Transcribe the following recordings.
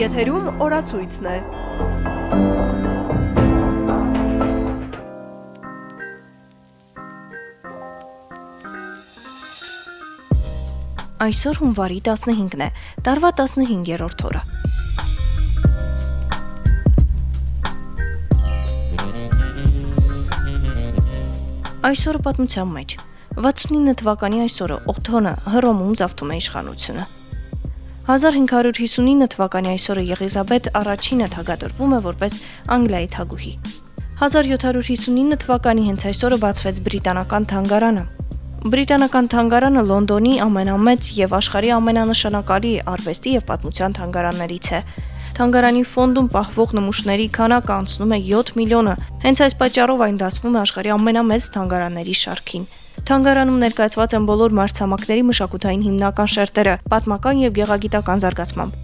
Եթերում օրացույցն է։ Այսօր հունվարի 15-ն է, տարվա 15-րդ օրը։ Այսօրը պատմության մեջ 69 թվականի այսօրը Օթոնը Հռոմում զավթում է իշխանությունը։ 1559 թվականի այսօրը Եղիզաբեթ առաջինը թագադրվում է որպես Անգլիայի թագուհի։ 1759 թվականի հենց այսօրը բացվեց բրիտանական թանգարանը։ Բրիտանական թանգարանը Լոնդոնի ամենամեծ եւ աշխարհի ամենանշանակալի արվեստի եւ պատմության թանգարաններից է։ Թանգարանի ֆոնդում պահվող նմուշների քանակը անցնում է 7 միլիոնը։ Հենց այս պատճառով այն դասվում է աշխարհի ամենամեծ թանգարանների շարքին։ Թանգարանում ներկայացված են բոլոր մարտհամակների մշակութային հիմնական շերտերը, պատմական եւ գեղագիտական զարգացմամբ։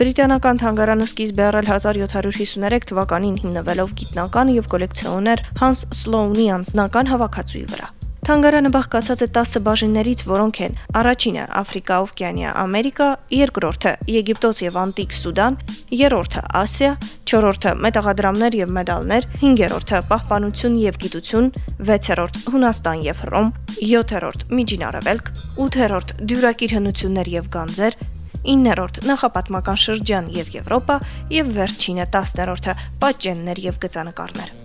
Բրիտանական թանգարանը սկիզբ է առել 1753 թվականին հիմնվելով գիտնական եւ կոլեկցիոներ Հանս Սլոունի անձնական հավաքածուի վրա։ Թանգարանը բաղկացած է 10 բաժիններից, որոնք են. առաջինը Աֆրիկա, Օվկիանիա, Ամերիկա, երկրորդը Եգիպտոս եւ Անտիկ Սուդան, երրորդը Ասիա, չորրորդը Մետաղադրամներ եւ մեդալներ, հինգերորդը Պահպանություն եւ գիտություն, վեցերորդ Հունաստան եւ Հռոմ, 7-րդ Միջին Արևելք, 8-րդ Դյուրակիր հնություններ եւ գանձեր, 9-րդ նախապատմական շրջան եւ Եվրոպա եւ վերջինը 10-րդը պատճեններ եւ գծանկարներ։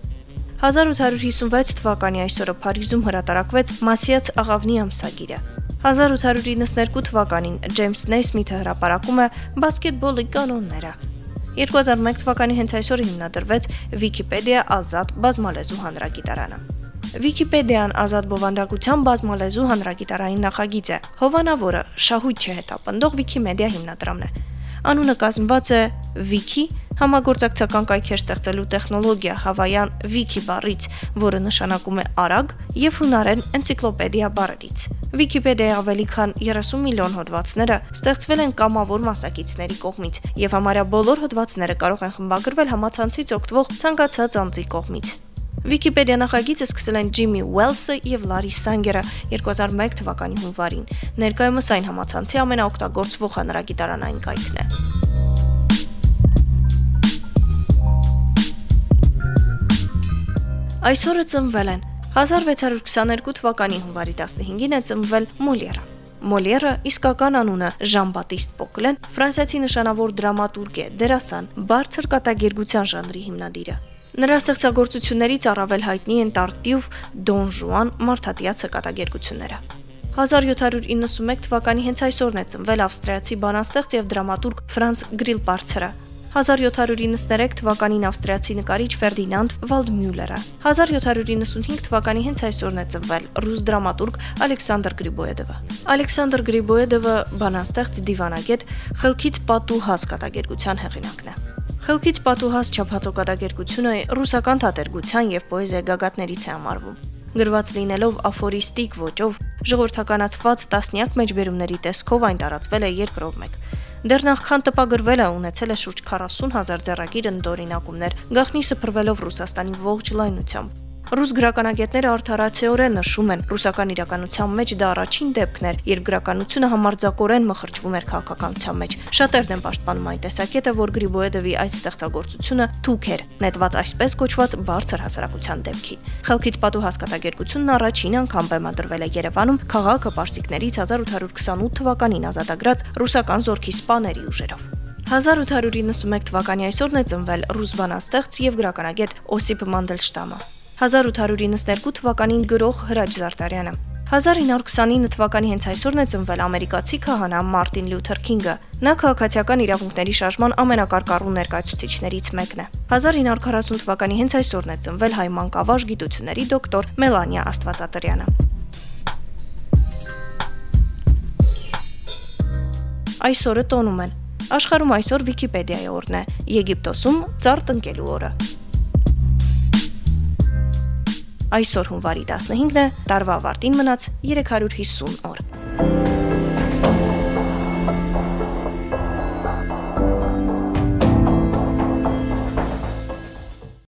1856 թվականի այսօրը Փարիզում հրատարակվեց Մասիաց աղավնի ամսագիրը։ 1892 թվականին Ջեյմս Նեյսմիթը հրապարակում է բասկետբոլի կանոնները։ 2001 թվականի հենց այսօրը հիմնադրվեց Վիկիպեդիա ազատ բազմալեզու հանրագիտարանը։ Վիկիպեդիան ազատ բովանդակության բազմալեզու հանրագիտարային նախագիծ է։ Հովանավորը շահույթ չհետապնդող Վիկիմեդիա հիմնադրամն է։ Անունը կազմված է Wiki համագործակցական կայքեր ստեղծելու տեխնոլոգիա հավայան Wiki բառից, որը նշանակում է արագ, եւ հունարեն էնցիկլոպեդիա բառերից։ Wikipedia-ի ավելի քան 30 միլիոն հոդվածները ստեղծվել են կամավոր մասնակիցների կողմից, եւ համարյա բոլոր հոդվածները կարող են խմբագրվել համացանցից օգտվող ցանկացած անձի կողմից։ Wikipedia նախագիծը սկսել են Ջիմի Ուելսը եւ Լարի Սանգերը 2001 թվականի հունվարին։ Ներկայումս այն համացանցի ամենաօգտագործվող հանրագիտարանային կայքն է։ Այսօրը ծնվել են 1622 թվականի հունվարի 15-ին է ծնվել Մոլիերը։ Մոլիերը իսկական անունը Ժան-Բատիստ Պոկլեն, ֆրանսիացի նշանավոր դրամատուրգ է, դերասան, բարձր կատակերգության ժանրի հիմնադիրը։ Նրա ստեղծագործություններից առավել հայտնի են Տարտիուվ, Դոն Ժուան, Մարթատիացը կատակերգությունները։ 1791 թվականի հենց այսօրն է ծնվել ավստրիացի բանաստեղծ եւ դրամատուրգ Ֆրանց Գրիլ Պարցերը։ 1793 թվականին ավստրիացի նկարիչ Ֆերդինանդ Վալդմյուլերը։ 1795 թվականի հենց այսօրն է ծնվել ռուս դրամատուրգ Ալեքսանդր Գրիբոյեդովը։ Ալեքսանդր Գրիբոյեդովը բանաստեղծ դիվանագետ Խելքից պատու հաս կատակերգության հեղինակն է։ Խելքից պատուհաս չափածոկատակերգությունը ռուսական թատերգության եւ պոեզիա գագաթներից է համարվում։ Գրված լինելով աֆորիստիկ ոճով, ժողովրդականացված տասնյակ մեջբերումների տեսքով այն տարածվել է երկրով մեկ։ Դեռ նախքան տպագրվել է ունեցել է շուրջ 40 հազար ձեռագիր ընդօրինակումներ, գաղտնի սփռվելով Ռուսաստանի ողջ լայնությամբ։ Ռուս գրականագետները արդարացիորեն նշում են, ռուսական իրականության մեջ դա առաջին դեպքն էր, երբ գրականությունը համարձակորեն մխրճվում էր քաղաքականության մեջ։ Շատերն են պաշտպանում այն տեսակետը, որ Գրիբոեդովի այդ ստեղծագործությունը թուք էր, նետված այսպես կոչված բարձր հասարակության դեպքին։ Խելքից պատու հասկատագերգությունն առաջին անգամ բեմադրվել է Երևանում քաղաքը պարսիկներից 1828 թվականին ազատագրած ռուսական զորքի սպաների ուժերով։ 1891 թվականի այսօրն է ծնվել ռուս բանաստեղծ եւ գրականագետ Օսիպ Մանդելշտամը։ 1892 թվականին գրող Հրաչ Զարտարյանը 1929 թվականի հենց այսօրն է ծնվել ամերիկացի քահանա Մարտին Լյութեր Քինգը։ Նա քաղաքացիական իրավունքների շարժման ամենակարկառու ներկայացուցիչներից մեկն է։ 1940 թվականի հենց այսօրն է ծնվել հայ մանկավարժ գիտությունների դոկտոր Մելանիա Աստվածատրյանը։ Այսօրը տոնում են։ Աշխարհում այսօր Վիկիպեդիայի օրն է, Եգիպտոսում ծառ տնկելու օրը։ Այսօր հունվարի 15-ն է, տարվա ավարտին մնաց 350 օր։